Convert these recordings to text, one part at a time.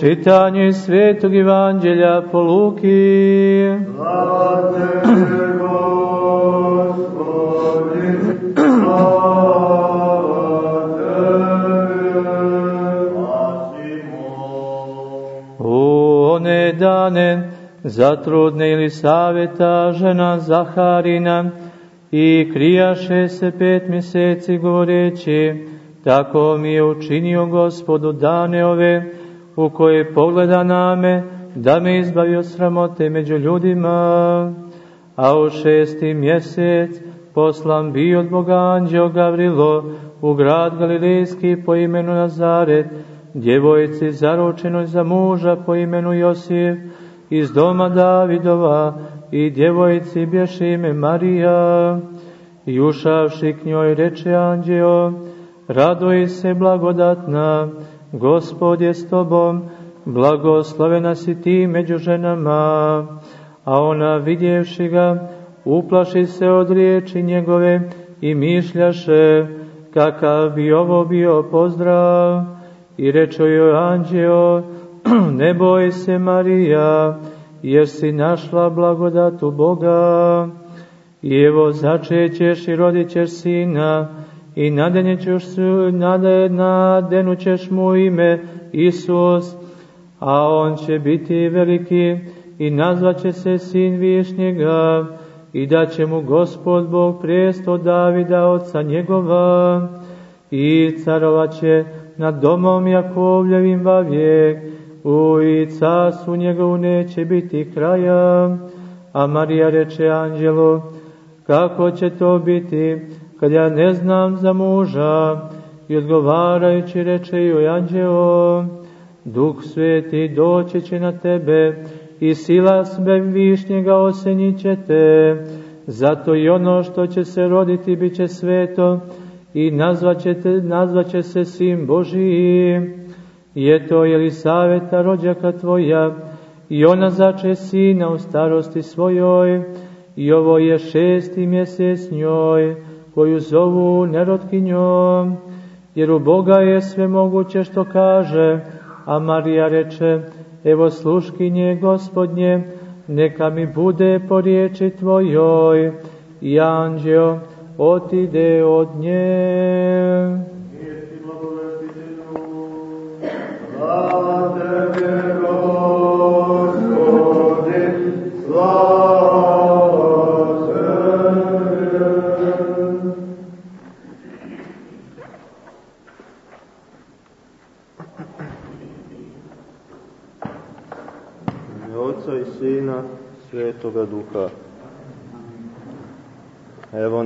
Čitanje Svetog Evanđelja po Luki. Slava Tebe, Gospodi, slava Tebe. U one dane zatrudne ili saveta žena Zaharina i krijaše se pet mjeseci govoreći, tako mi je učinio gospodu dane ove, u koje pogleda name, da me izbavi od sramote među ljudima. A u šesti mjesec poslan bi od Boga anđeo Gavrilo u grad Galilejski po imenu Nazaret, djevojci zaručenoj za muža po imenu Josif, iz doma Davidova i djevojci bješe ime Marija. I ušavši k njoj reče anđeo, radoj se blagodatna, Gospod je s tobom, blagoslovena si ti među ženama. A ona vidjevši ga, uplaši se od riječi njegove i mišljaše kakav bi ovo bio pozdrav. I reče joj anđeo, ne boj se Marija, jer si našla blagodat u Boga. I evo začećeš i rodit ćeš sina, i nadenjećeš, nadenućeš mu ime Isus, a on će biti veliki i nazvaće se sin višnjega i da će mu gospod Bog presto Davida oca njegova i carovaće nad domom Jakovljevim vavijek, u i casu njegovu neće biti kraja. A Marija reče anđelo, kako će to biti, kad ja ne znam za muža, i odgovarajući reče joj anđeo, Duh sveti doći će na tebe i sila sve višnjega osenit će te, zato i ono što će se roditi bit će sveto i nazvaće, te, nazvaće se Sim Božiji. I eto Elisaveta rođaka tvoja, i ona zače sina u starosti svojoj, i ovo je šesti mjesec njoj, koju zovu nerotkinjom, jer u Boga je sve moguće što kaže, a Marija reče, evo sluškinje gospodnje, neka mi bude po riječi tvojoj, i anđeo otide od nje. Slava Tebe,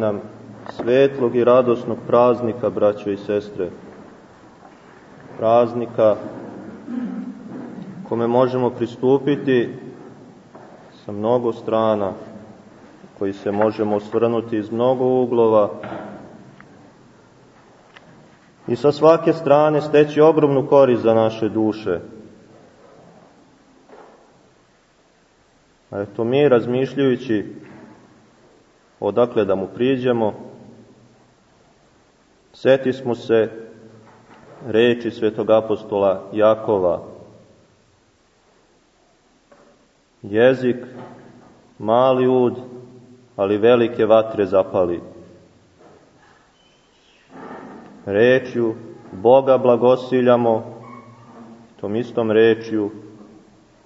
nam svetlog i radosnog praznika, braćo i sestre. Praznika kome možemo pristupiti sa mnogo strana, koji se možemo osvrnuti iz mnogo uglova i sa svake strane steći ogromnu korist za naše duše. A eto mi razmišljajući odakle da mu priđemo, seti smo se reči svetog apostola Jakova. Jezik, mali ud, ali velike vatre zapali. Rečju Boga blagosiljamo, tom istom rečju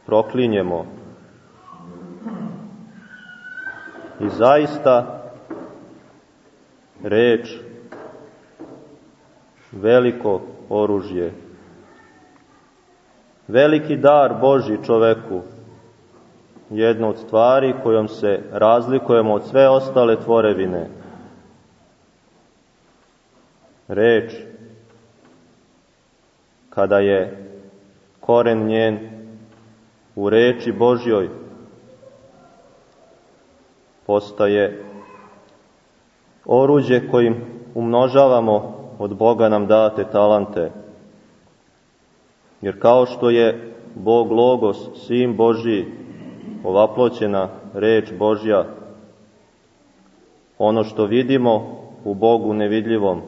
proklinjemo. I zaista reč veliko oružje. Veliki dar Boži čoveku, jedna od stvari kojom se razlikujemo od sve ostale tvorevine. Reč, kada je koren njen u reči Božjoj, postaje oruđe kojim umnožavamo od Boga nam date talante. Jer kao što je Bog Logos, Sin Božji, ovaploćena reč Božja, ono što vidimo u Bogu nevidljivom,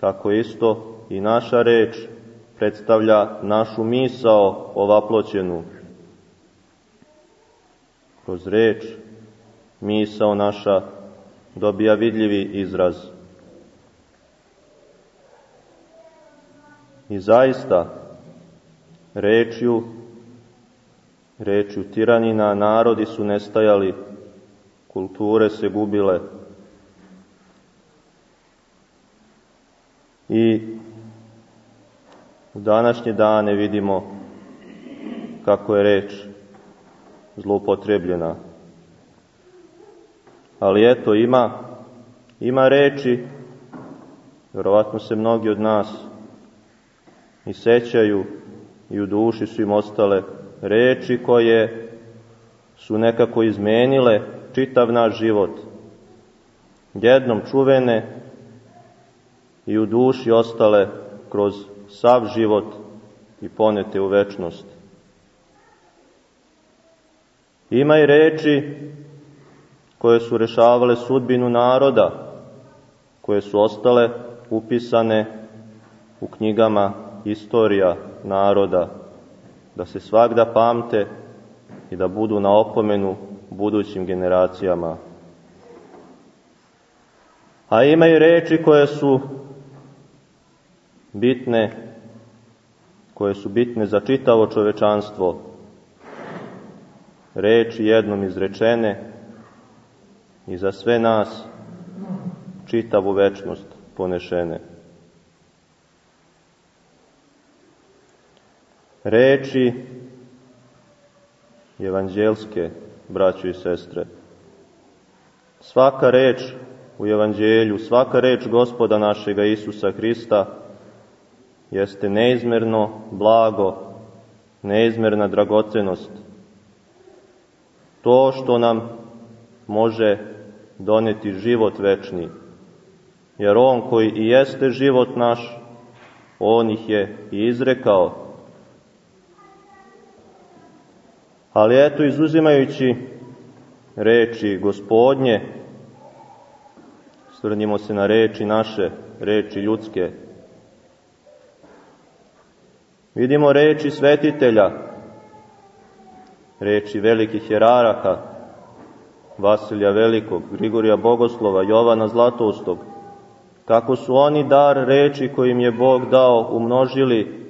tako isto i naša reč predstavlja našu misao ovaploćenu. Kroz reč misao naša dobija vidljivi izraz. I zaista, rečju, rečju tiranina, narodi su nestajali, kulture se gubile. I u današnje dane vidimo kako je reč zloupotrebljena. Ali eto, ima, ima reči, verovatno se mnogi od nas i sećaju i u duši su im ostale reči koje su nekako izmenile čitav naš život. Jednom čuvene i u duši ostale kroz sav život i ponete u večnost. Ima i reči koje su rešavale sudbinu naroda, koje su ostale upisane u knjigama istorija naroda, da se svakda pamte i da budu na opomenu budućim generacijama. A ima i reči koje su bitne, koje su bitne za čitavo čovečanstvo. Reči jednom izrečene i za sve nas čitavu večnost ponešene. Reči evanđelske, braćo i sestre. Svaka reč u evanđelju, svaka reč gospoda našega Isusa Hrista jeste neizmerno blago, neizmerna dragocenost. To što nam može doneti život večni, jer On koji i jeste život naš, On ih je i izrekao. Ali eto, izuzimajući reči gospodnje, svrnimo se na reči naše, reči ljudske, Vidimo reči svetitelja, reči velikih jeraraka, Vasilja Velikog, Grigorija Bogoslova, Jovana Zlatoustog, kako su oni dar reči kojim je Bog dao umnožili,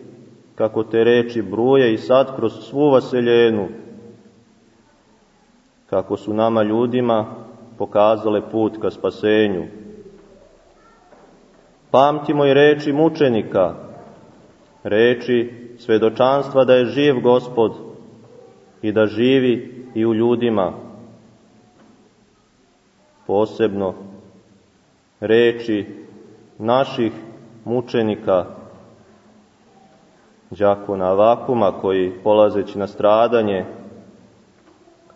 kako te reči bruje i sad kroz svu vaseljenu, kako su nama ljudima pokazale put ka spasenju. Pamtimo i reči mučenika, reči svedočanstva da je živ gospod i da živi i u ljudima. Posebno reči naših mučenika, đakona Vakuma, koji polazeći na stradanje,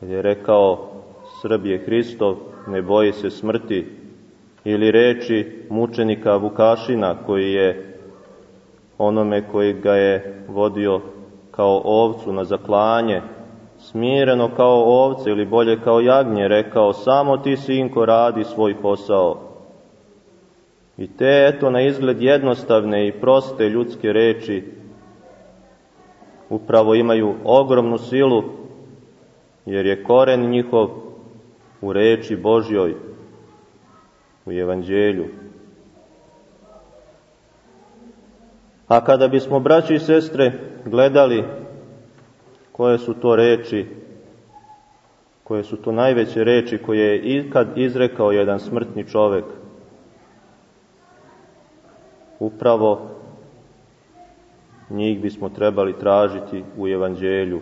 kad je rekao Srb je Hristov, ne boji se smrti, ili reči mučenika Vukašina, koji je onome koji ga je vodio kao ovcu na zaklanje, smireno kao ovce ili bolje kao jagnje, rekao, samo ti, sinko, radi svoj posao. I te, eto, na izgled jednostavne i proste ljudske reči upravo imaju ogromnu silu, jer je koren njihov u reči Božjoj, u evanđelju. A kada bismo, braći i sestre, gledali koje su to reči, koje su to najveće reči koje je ikad izrekao jedan smrtni čovek, upravo njih bismo trebali tražiti u evanđelju.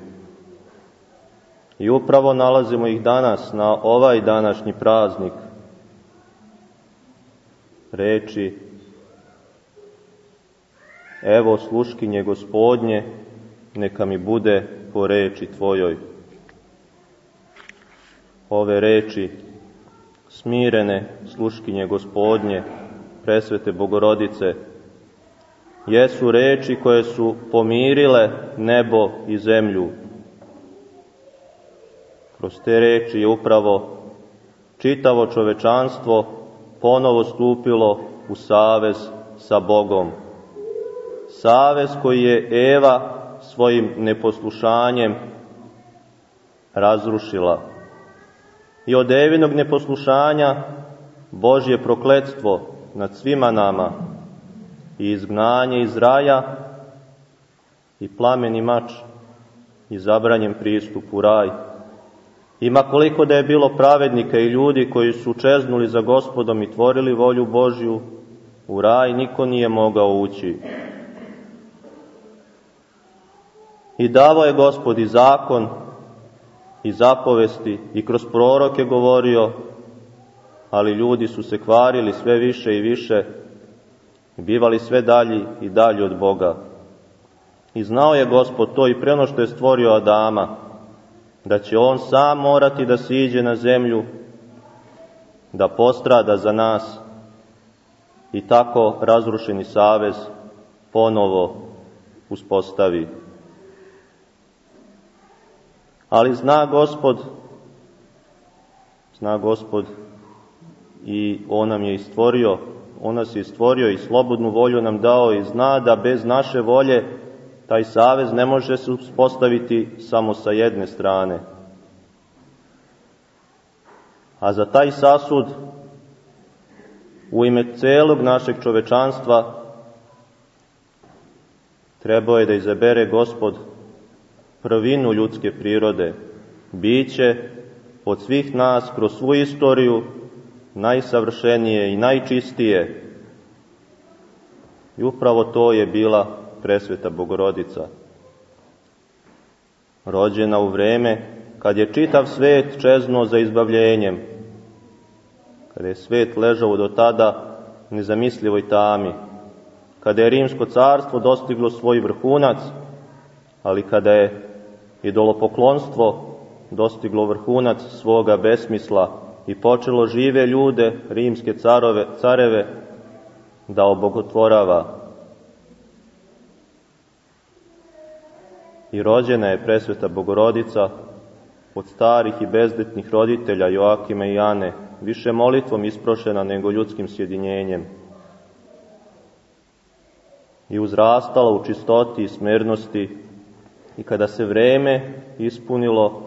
I upravo nalazimo ih danas na ovaj današnji praznik. Reči Evo sluškinje gospodnje, neka mi bude po reči Tvojoj. Ove reči, smirene sluškinje gospodnje, presvete bogorodice, jesu reči koje su pomirile nebo i zemlju. Kroz te reči je upravo čitavo čovečanstvo ponovo stupilo u savez sa Bogom savez koji je Eva svojim neposlušanjem razrušila. I od Evinog neposlušanja Božje prokledstvo nad svima nama i izgnanje iz raja i plameni mač i zabranjen pristup u raj. Ima koliko da je bilo pravednika i ljudi koji su čeznuli za gospodom i tvorili volju Božju, u raj niko nije mogao ući. I davo je gospod i zakon i zapovesti i kroz proroke govorio, ali ljudi su se kvarili sve više i više bivali sve dalji i dalji od Boga. I znao je gospod to i preno što je stvorio Adama, da će on sam morati da siđe na zemlju, da postrada za nas i tako razrušeni savez ponovo uspostavi. Ali zna gospod, zna gospod i on nam je istvorio, on nas je istvorio i slobodnu volju nam dao i zna da bez naše volje taj savez ne može se uspostaviti samo sa jedne strane. A za taj sasud u ime celog našeg čovečanstva trebao je da izabere gospod prvinu ljudske prirode, biće od svih nas kroz svu istoriju najsavršenije i najčistije. I upravo to je bila presveta Bogorodica. Rođena u vreme kad je čitav svet čeznuo za izbavljenjem, kada je svet ležao do tada nezamislivoj tami, kada je rimsko carstvo dostiglo svoj vrhunac, ali kada je idolopoklonstvo dostiglo vrhunac svoga besmisla i počelo žive ljude, rimske carove, careve, da obogotvorava. I rođena je presveta Bogorodica od starih i bezdetnih roditelja Joakima i Jane, više molitvom isprošena nego ljudskim sjedinjenjem. I uzrastala u čistoti i smernosti i kada se vreme ispunilo,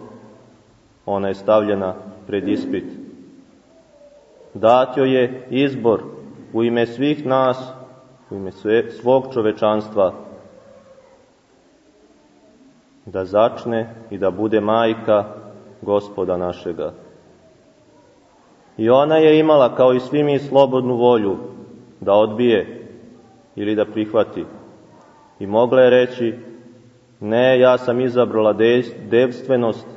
ona je stavljena pred ispit. Dat joj je izbor u ime svih nas, u ime svog čovečanstva, da začne i da bude majka gospoda našega. I ona je imala, kao i svi mi, slobodnu volju da odbije ili da prihvati. I mogla je reći, ne, ja sam izabrala devstvenost,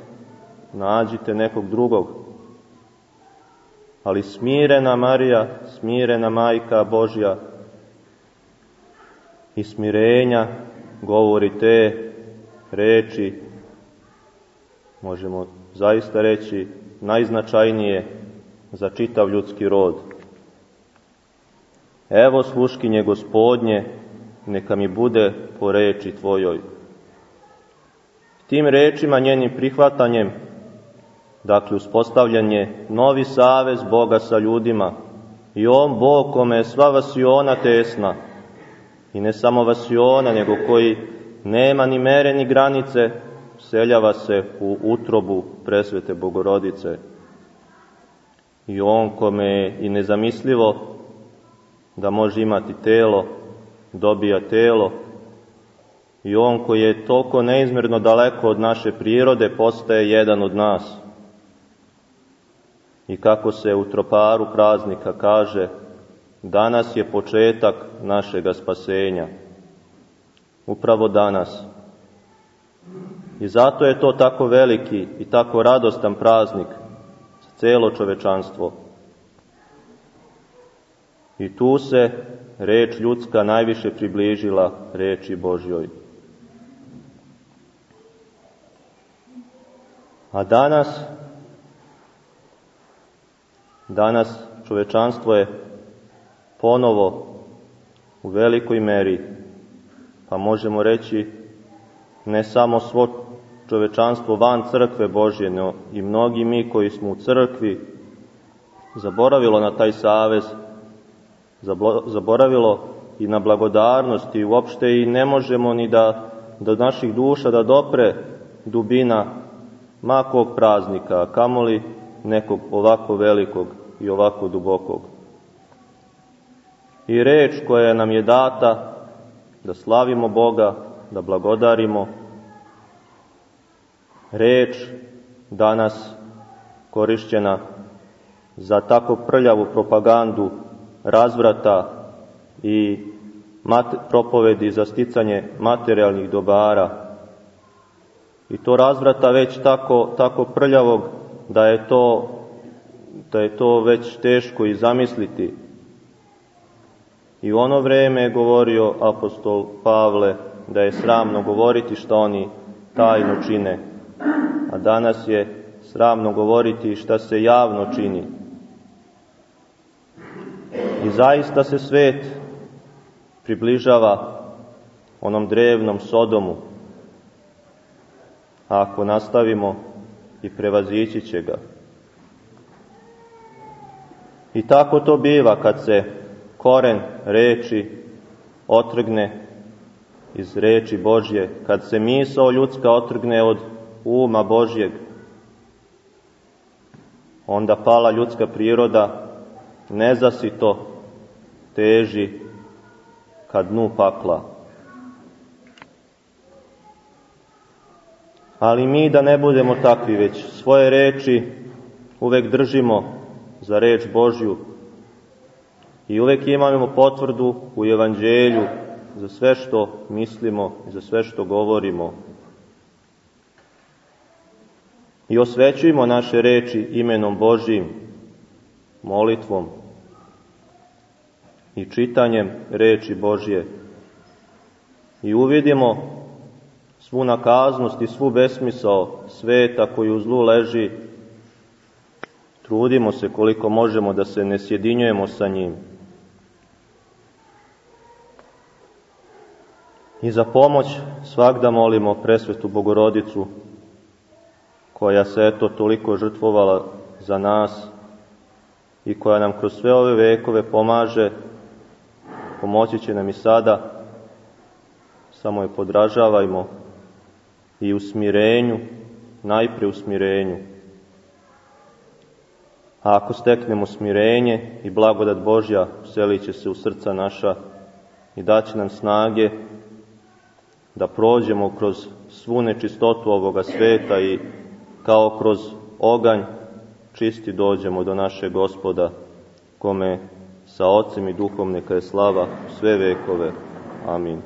nađite nekog drugog. Ali smirena Marija, smirena majka Božja i smirenja govori te reči, možemo zaista reći, najznačajnije za čitav ljudski rod. Evo sluškinje gospodnje, neka mi bude po reči tvojoj. Tim rečima, njenim prihvatanjem, dakle uspostavljanje novi savez Boga sa ljudima. I on Bog kome je sva vasiona tesna. I ne samo vasiona nego koji nema ni mere ni granice seljava se u utrobu presvete Bogorodice. I on kome je i nezamislivo da može imati telo dobija telo i on koji je toliko neizmjerno daleko od naše prirode postaje jedan od nas i kako se u troparu praznika kaže, danas je početak našega spasenja. Upravo danas. I zato je to tako veliki i tako radostan praznik za celo čovečanstvo. I tu se reč ljudska najviše približila reči Božjoj. A danas Danas čovečanstvo je ponovo u velikoj meri, pa možemo reći ne samo svo čovečanstvo van crkve Božje, no i mnogi mi koji smo u crkvi zaboravilo na taj savez, zaboravilo i na blagodarnost i uopšte i ne možemo ni da do naših duša da dopre dubina makog praznika, a kamoli nekog ovako velikog i ovako dubokog. I reč koja nam je data da slavimo Boga, da blagodarimo, reč danas korišćena za tako prljavu propagandu razvrata i propovedi za sticanje materijalnih dobara. I to razvrata već tako, tako prljavog da je to, da je to već teško i zamisliti. I u ono vreme je govorio apostol Pavle da je sramno govoriti što oni tajno čine, a danas je sramno govoriti šta se javno čini. I zaista se svet približava onom drevnom Sodomu, a ako nastavimo i prevazići će ga. I tako to biva kad se koren reči otrgne iz reči Božje, kad se misao ljudska otrgne od uma Božjeg, onda pala ljudska priroda nezasito teži ka dnu pakla. Ali mi da ne budemo takvi, već svoje reči uvek držimo za reč Božju i uvek imamo potvrdu u evanđelju za sve što mislimo i za sve što govorimo. I osvećujemo naše reči imenom Božjim, molitvom i čitanjem reči Božje. I uvidimo svu nakaznost i svu besmisao sveta koji u zlu leži. Trudimo se koliko možemo da se ne sjedinjujemo sa njim. I za pomoć svakda molimo presvetu Bogorodicu, koja se eto toliko žrtvovala za nas i koja nam kroz sve ove vekove pomaže, pomoći će nam i sada, samo je podražavajmo i u smirenju, najpre u smirenju. A ako steknemo smirenje i blagodat Božja, uselit će se u srca naša i daće nam snage da prođemo kroz svu nečistotu ovoga sveta i kao kroz oganj čisti dođemo do naše gospoda, kome sa Otcem i Duhom neka je slava sve vekove. Amin.